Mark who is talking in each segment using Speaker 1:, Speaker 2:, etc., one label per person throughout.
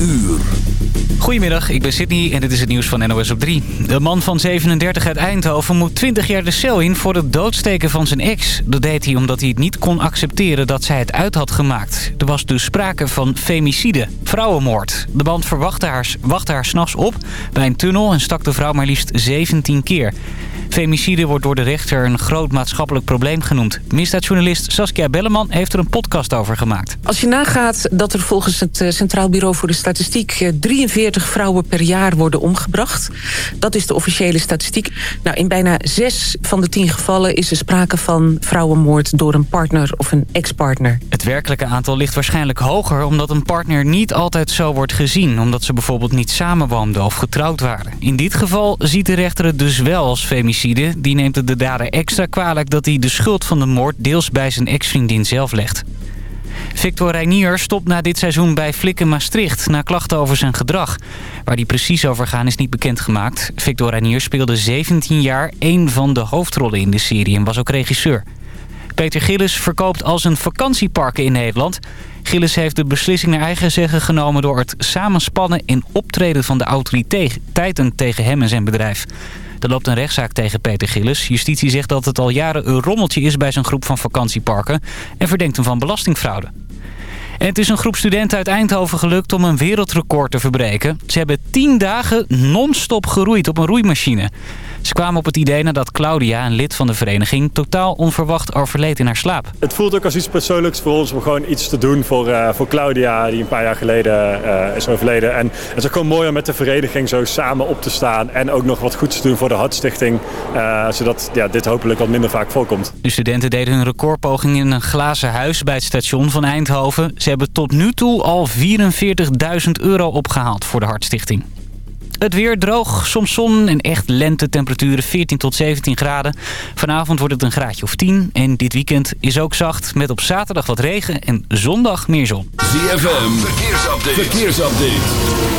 Speaker 1: uur.
Speaker 2: Goedemiddag, ik ben Sydney en dit is het nieuws van NOS op 3. De man van 37 uit Eindhoven moet 20 jaar de cel in voor het doodsteken van zijn ex. Dat deed hij omdat hij het niet kon accepteren dat zij het uit had gemaakt. Er was dus sprake van femicide, vrouwenmoord. De band verwachtte haar, wachtte haar s'nachts op bij een tunnel en stak de vrouw maar liefst 17 keer. Femicide wordt door de rechter een groot maatschappelijk probleem genoemd. Misdaadjournalist Saskia Belleman heeft er een podcast over gemaakt.
Speaker 3: Als je nagaat dat er volgens het eh, Centraal Bureau voor de Statistiek... 3 42 vrouwen per jaar worden omgebracht. Dat is de officiële statistiek. Nou, in bijna zes van de tien gevallen is er sprake van vrouwenmoord door een partner of een ex-partner.
Speaker 2: Het werkelijke aantal ligt waarschijnlijk hoger omdat een partner niet altijd zo wordt gezien. Omdat ze bijvoorbeeld niet samenwoonden of getrouwd waren. In dit geval ziet de rechter het dus wel als femicide. Die neemt het de dader extra kwalijk dat hij de schuld van de moord deels bij zijn ex-vriendin zelf legt. Victor Reinier stopt na dit seizoen bij Flikken Maastricht... na klachten over zijn gedrag. Waar die precies over gaan is niet bekendgemaakt. Victor Reinier speelde 17 jaar één van de hoofdrollen in de serie... en was ook regisseur. Peter Gillis verkoopt als een vakantieparken in Nederland. Gillis heeft de beslissing naar eigen zeggen genomen... door het samenspannen en optreden van de autoriteiten tegen hem en zijn bedrijf. Er loopt een rechtszaak tegen Peter Gillis. Justitie zegt dat het al jaren een rommeltje is bij zijn groep van vakantieparken... en verdenkt hem van belastingfraude. En het is een groep studenten uit Eindhoven gelukt om een wereldrecord te verbreken. Ze hebben tien dagen non-stop geroeid op een roeimachine. Ze kwamen op het idee nadat Claudia, een lid van de vereniging, totaal onverwacht overleed in haar slaap.
Speaker 4: Het voelt ook als iets persoonlijks voor ons om gewoon iets te doen voor, uh, voor Claudia, die een paar jaar geleden uh, is overleden. En het is ook gewoon mooi om met de vereniging zo samen op te staan en ook nog wat goeds te doen voor de Hartstichting, uh, zodat ja, dit hopelijk wat minder vaak voorkomt.
Speaker 2: De studenten deden hun recordpoging in een glazen huis bij het station van Eindhoven. Ze hebben tot nu toe al 44.000 euro opgehaald voor de Hartstichting. Het weer droog, soms zon en echt lentetemperaturen 14 tot 17 graden. Vanavond wordt het een graadje of 10 en dit weekend is ook zacht met op zaterdag wat regen en zondag meer zon.
Speaker 1: ZFM, verkeersupdate. verkeersupdate.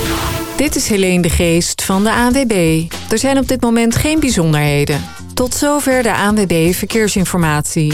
Speaker 5: Dit is Helene de Geest van de ANWB. Er zijn op dit moment geen bijzonderheden. Tot zover de ANWB Verkeersinformatie.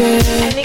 Speaker 6: addicted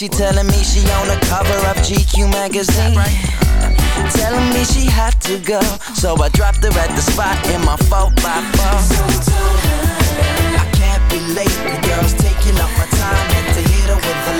Speaker 6: She telling me she on the cover of GQ magazine. Right? Telling me she had to go, so I dropped her at the spot in my 4 by 4 I can't be late, the girl's taking up my time, had to hit her with the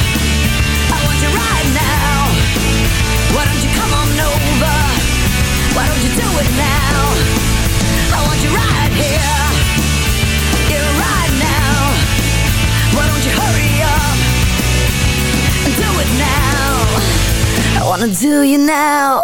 Speaker 7: Why don't you do it now? I want you right here. Right now. Why don't you hurry up And do it now? I wanna do you now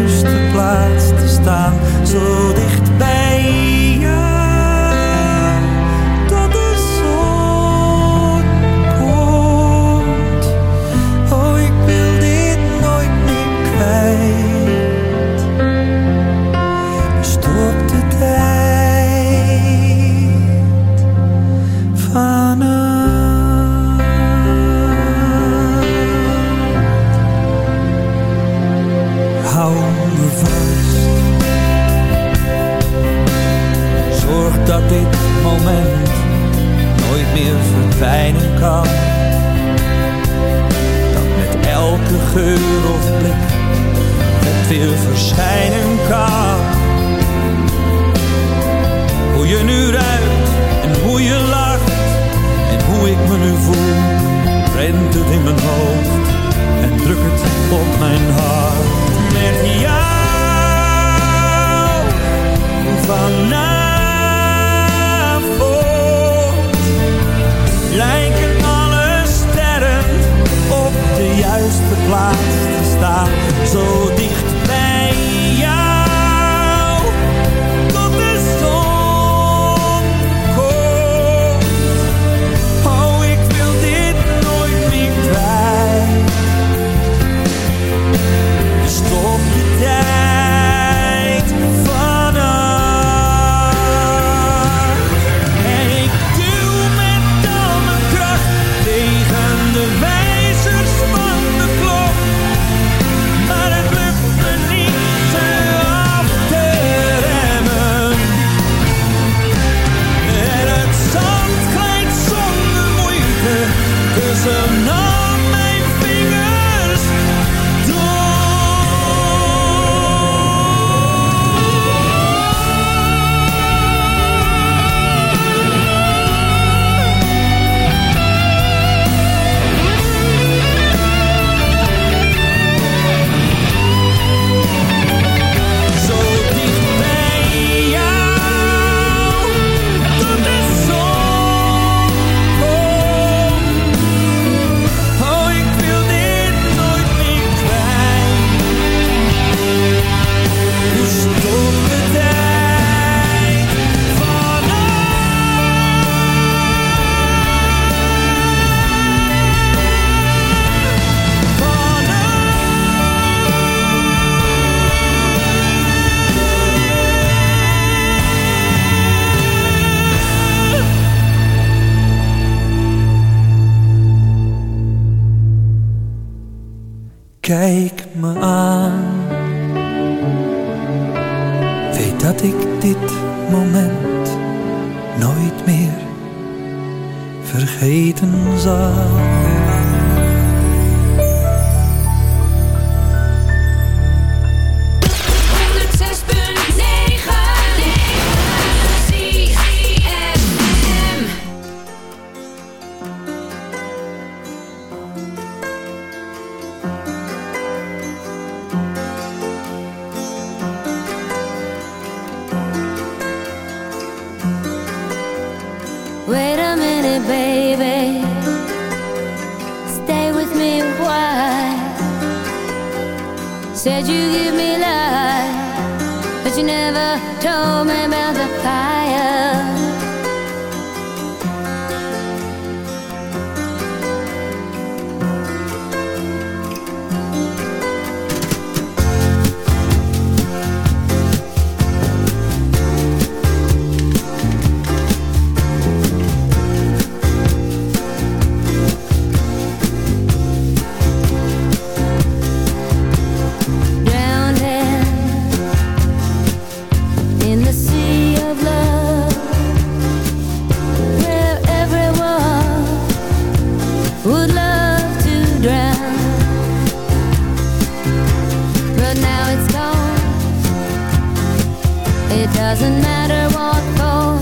Speaker 8: juiste plaats te staan. geur of blik het wil verschijnen kan.
Speaker 9: Doesn't matter what
Speaker 10: goes.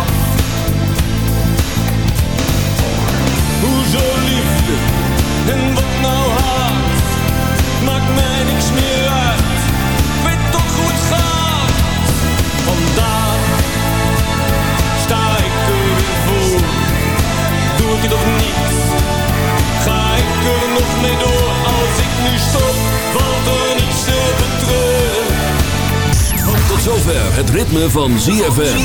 Speaker 10: Hoezo liefde en wat nou haat? Maakt mij niks meer uit. Ik weet toch hoe het gaat. Vandaag sta ik er weer voor. Doe ik het of niet? Ga ik er nog mee door? Als ik nu stop, valt er niets te betreuren.
Speaker 1: Tot zover het ritme van ZFM.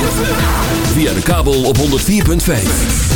Speaker 1: Via de kabel op 104.5.